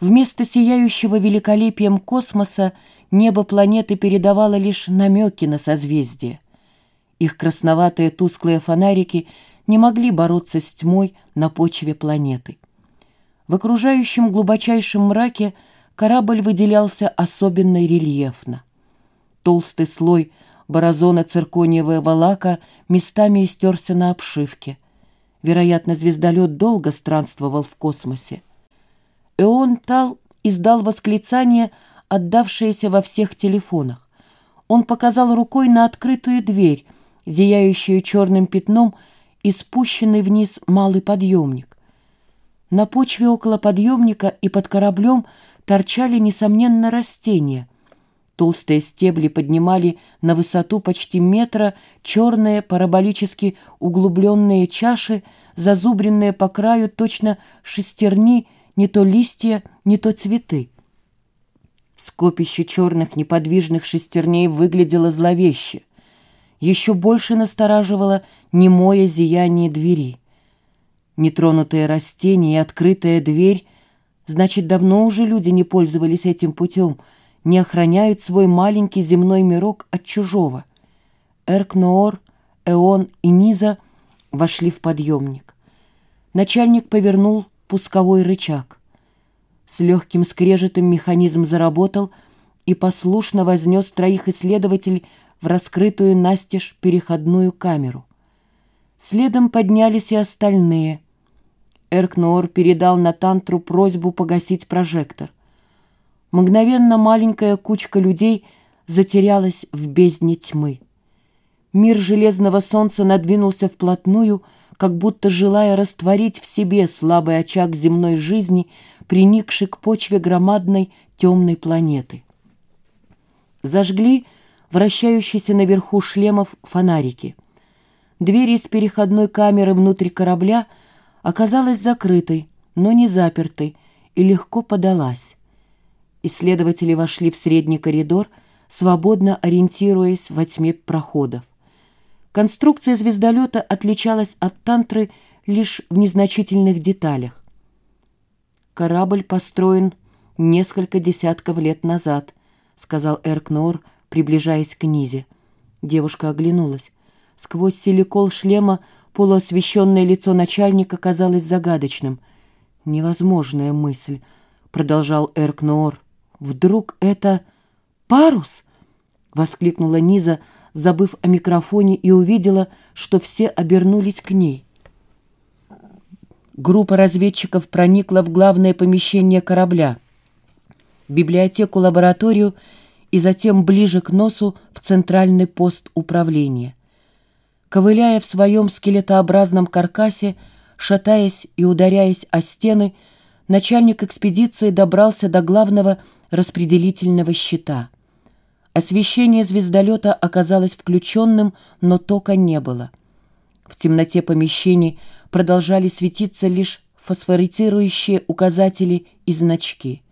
Вместо сияющего великолепием космоса небо планеты передавало лишь намеки на созвездия. Их красноватые тусклые фонарики не могли бороться с тьмой на почве планеты. В окружающем глубочайшем мраке корабль выделялся особенно рельефно. Толстый слой борозона циркониевого лака местами истерся на обшивке. Вероятно, звездолет долго странствовал в космосе. Эон Тал издал восклицание, отдавшееся во всех телефонах. Он показал рукой на открытую дверь, зияющую черным пятном, и спущенный вниз малый подъемник. На почве около подъемника и под кораблем торчали, несомненно, растения. Толстые стебли поднимали на высоту почти метра черные параболически углубленные чаши, зазубренные по краю точно шестерни не то листья, не то цветы. Скопище черных неподвижных шестерней выглядело зловеще. Еще больше настораживало немое зияние двери. Нетронутые растения и открытая дверь, значит, давно уже люди не пользовались этим путем, не охраняют свой маленький земной мирок от чужого. Эркноор, Эон и Низа вошли в подъемник. Начальник повернул пусковой рычаг. С легким скрежетом механизм заработал и послушно вознес троих исследователей в раскрытую настежь переходную камеру. Следом поднялись и остальные. Эркноор передал на Тантру просьбу погасить прожектор. Мгновенно маленькая кучка людей затерялась в бездне тьмы. Мир железного солнца надвинулся вплотную, как будто желая растворить в себе слабый очаг земной жизни, приникший к почве громадной темной планеты. Зажгли вращающиеся наверху шлемов фонарики. Дверь из переходной камеры внутрь корабля оказалась закрытой, но не запертой, и легко подалась. Исследователи вошли в средний коридор, свободно ориентируясь во тьме проходов. Конструкция звездолета отличалась от «Тантры» лишь в незначительных деталях. «Корабль построен несколько десятков лет назад», — сказал Эркнор, приближаясь к Низе. Девушка оглянулась. Сквозь силикол шлема полуосвещенное лицо начальника казалось загадочным. «Невозможная мысль», — продолжал Эркноор. «Вдруг это парус?» — воскликнула Низа, — забыв о микрофоне, и увидела, что все обернулись к ней. Группа разведчиков проникла в главное помещение корабля, библиотеку-лабораторию и затем ближе к носу в центральный пост управления. Ковыляя в своем скелетообразном каркасе, шатаясь и ударяясь о стены, начальник экспедиции добрался до главного распределительного щита — Освещение звездолета оказалось включенным, но тока не было. В темноте помещений продолжали светиться лишь фосфорицирующие указатели и значки.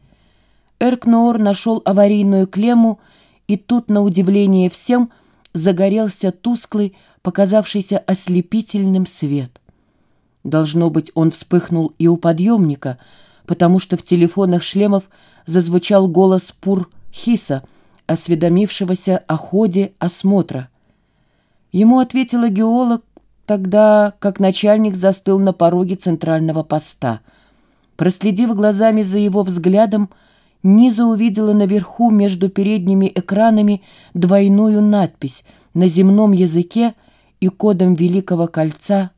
Эркноор нашел аварийную клемму, и тут, на удивление всем, загорелся тусклый, показавшийся ослепительным свет. Должно быть, он вспыхнул и у подъемника, потому что в телефонах шлемов зазвучал голос Пур Хиса — осведомившегося о ходе осмотра. Ему ответила геолог, тогда как начальник застыл на пороге центрального поста. Проследив глазами за его взглядом, Низа увидела наверху между передними экранами двойную надпись на земном языке и кодом Великого Кольца